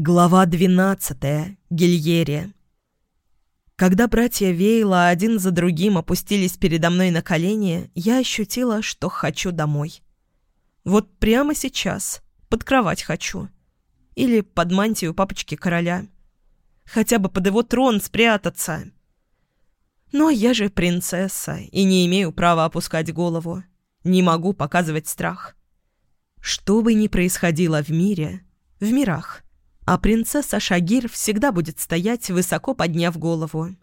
Глава 12. Гильере. Когда братья Вейла один за другим опустились передо мной на колени, я ощутила, что хочу домой. Вот прямо сейчас, под кровать хочу. Или под мантию папочки короля. Хотя бы под его трон спрятаться. Но я же принцесса и не имею права опускать голову. Не могу показывать страх. Что бы ни происходило в мире, в мирах – а принцесса Шагир всегда будет стоять, высоко подняв голову.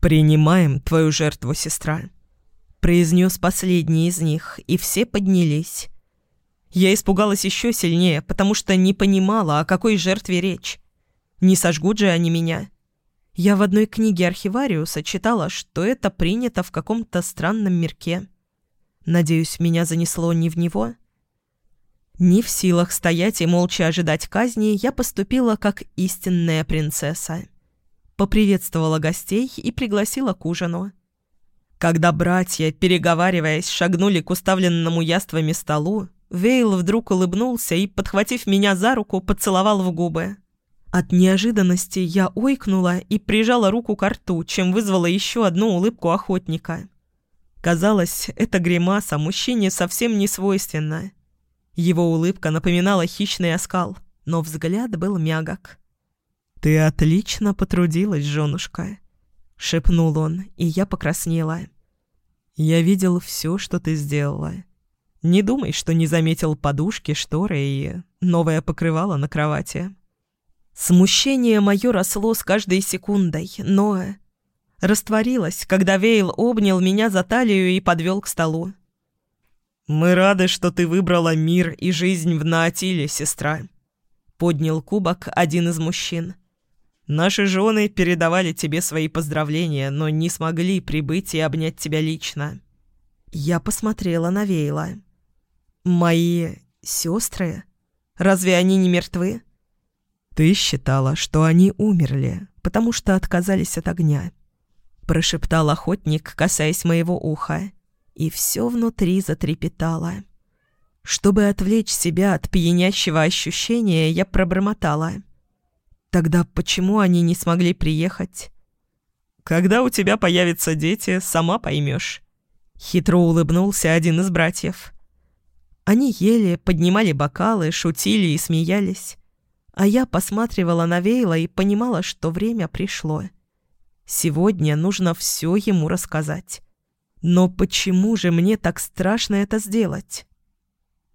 «Принимаем твою жертву, сестра», — произнес последний из них, и все поднялись. Я испугалась еще сильнее, потому что не понимала, о какой жертве речь. Не сожгут же они меня. Я в одной книге архивариуса читала, что это принято в каком-то странном мирке. Надеюсь, меня занесло не в него?» Не в силах стоять и молча ожидать казни, я поступила как истинная принцесса. Поприветствовала гостей и пригласила к ужину. Когда братья, переговариваясь, шагнули к уставленному яствами столу, Вейл вдруг улыбнулся и, подхватив меня за руку, поцеловал в губы. От неожиданности я ойкнула и прижала руку к рту, чем вызвала еще одну улыбку охотника. Казалось, эта гримаса мужчине совсем не свойственна. Его улыбка напоминала хищный оскал, но взгляд был мягок. «Ты отлично потрудилась, женушка», — шепнул он, и я покраснела. «Я видел все, что ты сделала. Не думай, что не заметил подушки, шторы и новое покрывало на кровати». Смущение мое росло с каждой секундой, но... Растворилось, когда Вейл обнял меня за талию и подвел к столу. «Мы рады, что ты выбрала мир и жизнь в Наатиле, сестра», — поднял кубок один из мужчин. «Наши жены передавали тебе свои поздравления, но не смогли прибыть и обнять тебя лично». Я посмотрела на Вейла. «Мои сестры? Разве они не мертвы?» «Ты считала, что они умерли, потому что отказались от огня», — прошептал охотник, касаясь моего уха и все внутри затрепетало. Чтобы отвлечь себя от пьянящего ощущения, я пробормотала. «Тогда почему они не смогли приехать?» «Когда у тебя появятся дети, сама поймешь», — хитро улыбнулся один из братьев. Они ели, поднимали бокалы, шутили и смеялись. А я посматривала на Вейла и понимала, что время пришло. Сегодня нужно все ему рассказать. Но почему же мне так страшно это сделать?